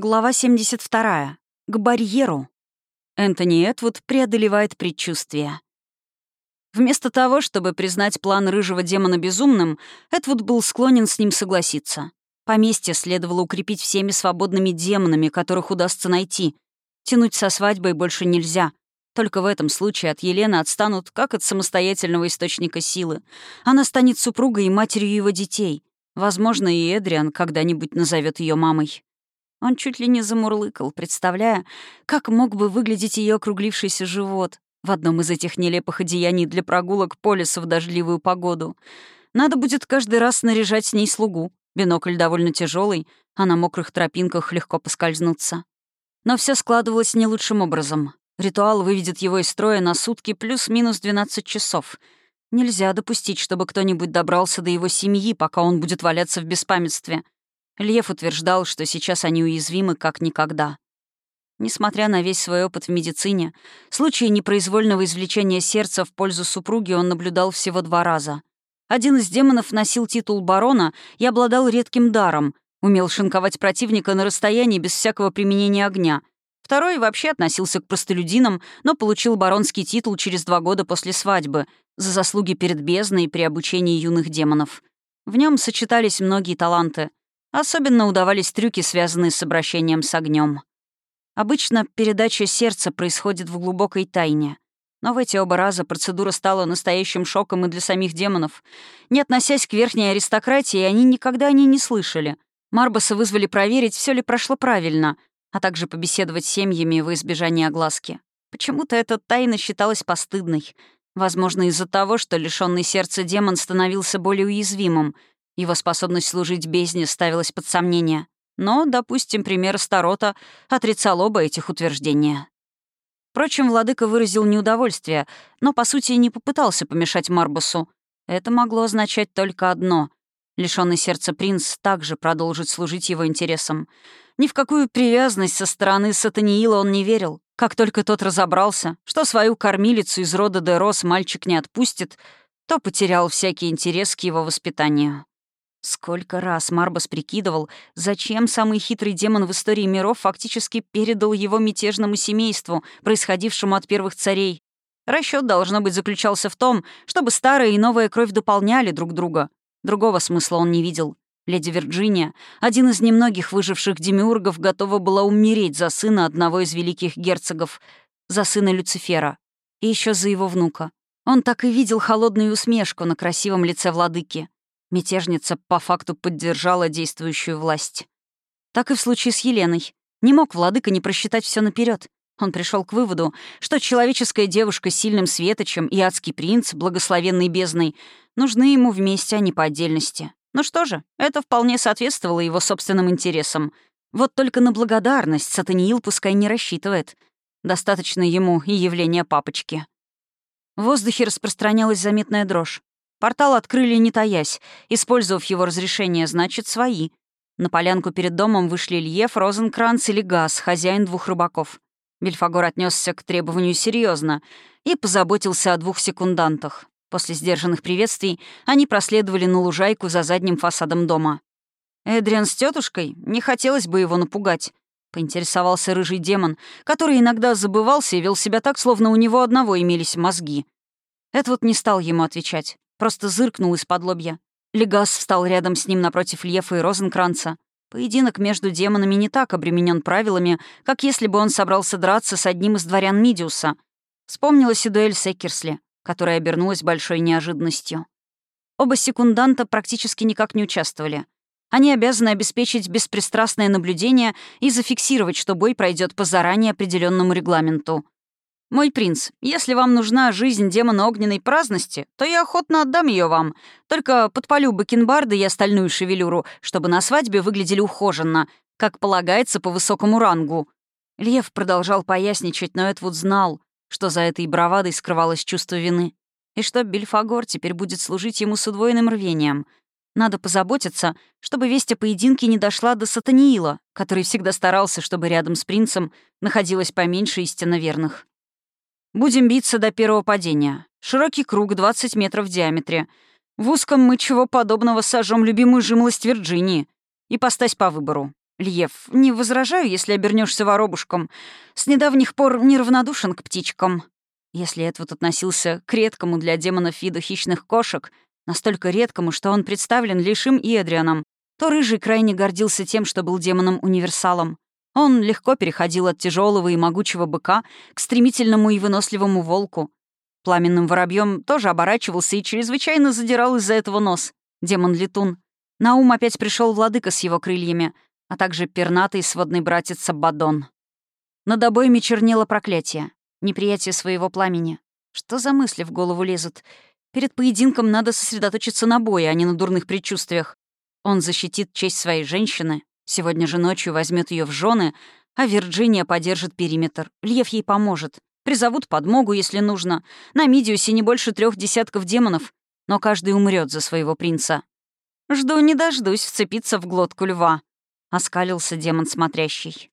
Глава 72. К барьеру. Энтони Этвуд преодолевает предчувствие. Вместо того, чтобы признать план рыжего демона безумным, Этвуд был склонен с ним согласиться. Поместье следовало укрепить всеми свободными демонами, которых удастся найти. Тянуть со свадьбой больше нельзя. Только в этом случае от Елены отстанут как от самостоятельного источника силы. Она станет супругой и матерью его детей. Возможно, и Эдриан когда-нибудь назовет ее мамой. Он чуть ли не замурлыкал, представляя, как мог бы выглядеть ее округлившийся живот в одном из этих нелепых одеяний для прогулок по лесу в дождливую погоду. Надо будет каждый раз снаряжать с ней слугу. Бинокль довольно тяжелый, а на мокрых тропинках легко поскользнуться. Но все складывалось не лучшим образом. Ритуал выведет его из строя на сутки плюс-минус 12 часов. Нельзя допустить, чтобы кто-нибудь добрался до его семьи, пока он будет валяться в беспамятстве — Лев утверждал, что сейчас они уязвимы как никогда. Несмотря на весь свой опыт в медицине, случаи непроизвольного извлечения сердца в пользу супруги он наблюдал всего два раза. Один из демонов носил титул барона и обладал редким даром, умел шинковать противника на расстоянии без всякого применения огня. Второй вообще относился к простолюдинам, но получил баронский титул через два года после свадьбы за заслуги перед бездной при обучении юных демонов. В нем сочетались многие таланты. Особенно удавались трюки, связанные с обращением с огнем. Обычно передача сердца происходит в глубокой тайне. Но в эти оба раза процедура стала настоящим шоком и для самих демонов. Не относясь к верхней аристократии, они никогда о ней не слышали. Марбаса вызвали проверить, все ли прошло правильно, а также побеседовать с семьями во избежание огласки. Почему-то эта тайна считалась постыдной. Возможно, из-за того, что лишенный сердца демон становился более уязвимым — его способность служить бездне ставилась под сомнение. Но, допустим, пример Старота отрицал оба этих утверждения. Впрочем, владыка выразил неудовольствие, но, по сути, не попытался помешать Марбусу. Это могло означать только одно — лишённый сердца принц также продолжит служить его интересам. Ни в какую привязанность со стороны Сатаниила он не верил. Как только тот разобрался, что свою кормилицу из рода Дерос мальчик не отпустит, то потерял всякий интерес к его воспитанию. Сколько раз Марбас прикидывал, зачем самый хитрый демон в истории миров фактически передал его мятежному семейству, происходившему от первых царей. Расчет должно быть, заключался в том, чтобы старая и новая кровь дополняли друг друга. Другого смысла он не видел. Леди Вирджиния, один из немногих выживших демиургов, готова была умереть за сына одного из великих герцогов, за сына Люцифера. И еще за его внука. Он так и видел холодную усмешку на красивом лице владыки. Мятежница по факту поддержала действующую власть. Так и в случае с Еленой. Не мог владыка не просчитать все наперед. Он пришел к выводу, что человеческая девушка с сильным светочем и адский принц, благословенный бездной, нужны ему вместе, а не по отдельности. Ну что же, это вполне соответствовало его собственным интересам. Вот только на благодарность Сатаниил пускай не рассчитывает. Достаточно ему и явления папочки. В воздухе распространялась заметная дрожь. Портал открыли не таясь, использовав его разрешение, значит, свои. На полянку перед домом вышли Льев, Розенкранц или Газ, хозяин двух рыбаков. Бельфагор отнесся к требованию серьезно и позаботился о двух секундантах. После сдержанных приветствий они проследовали на лужайку за задним фасадом дома. Эдриан с тетушкой не хотелось бы его напугать. Поинтересовался рыжий демон, который иногда забывался и вел себя так, словно у него одного имелись мозги. Эдвуд не стал ему отвечать. Просто зыркнул из-под лобья. Легас встал рядом с ним напротив Лефа и Розенкранца. Поединок между демонами не так обременен правилами, как если бы он собрался драться с одним из дворян Мидиуса. Вспомнилась и дуэль с Экерсли, которая обернулась большой неожиданностью. Оба секунданта практически никак не участвовали. Они обязаны обеспечить беспристрастное наблюдение и зафиксировать, что бой пройдет по заранее определенному регламенту. «Мой принц, если вам нужна жизнь демона огненной праздности, то я охотно отдам ее вам. Только подпалю бакенбарды и остальную шевелюру, чтобы на свадьбе выглядели ухоженно, как полагается по высокому рангу». Лев продолжал поясничать, но Эдвуд знал, что за этой бравадой скрывалось чувство вины, и что Бельфагор теперь будет служить ему с удвоенным рвением. Надо позаботиться, чтобы весть о поединке не дошла до Сатаниила, который всегда старался, чтобы рядом с принцем находилось поменьше истинно верных. Будем биться до первого падения. Широкий круг, 20 метров в диаметре. В узком мы чего подобного сожжем любимую жимлость Вирджинии. И постась по выбору. Льев, не возражаю, если обернешься воробушком. С недавних пор неравнодушен к птичкам. Если Эдвуд относился к редкому для демонов виду хищных кошек, настолько редкому, что он представлен лишь им и Эдрианом, то Рыжий крайне гордился тем, что был демоном-универсалом. Он легко переходил от тяжелого и могучего быка к стремительному и выносливому волку. Пламенным воробьем тоже оборачивался и чрезвычайно задирал из-за этого нос. Демон-летун. На ум опять пришел владыка с его крыльями, а также пернатый сводный братец Абадон. Над обоими чернело проклятие, неприятие своего пламени. Что за мысли в голову лезут? Перед поединком надо сосредоточиться на бое, а не на дурных предчувствиях. Он защитит честь своей женщины, сегодня же ночью возьмет ее в жены, а Вирджиния поддержит периметр. Льев ей поможет. Призовут подмогу, если нужно. На Мидиусе не больше трех десятков демонов, но каждый умрет за своего принца. «Жду не дождусь вцепиться в глотку льва», — оскалился демон смотрящий.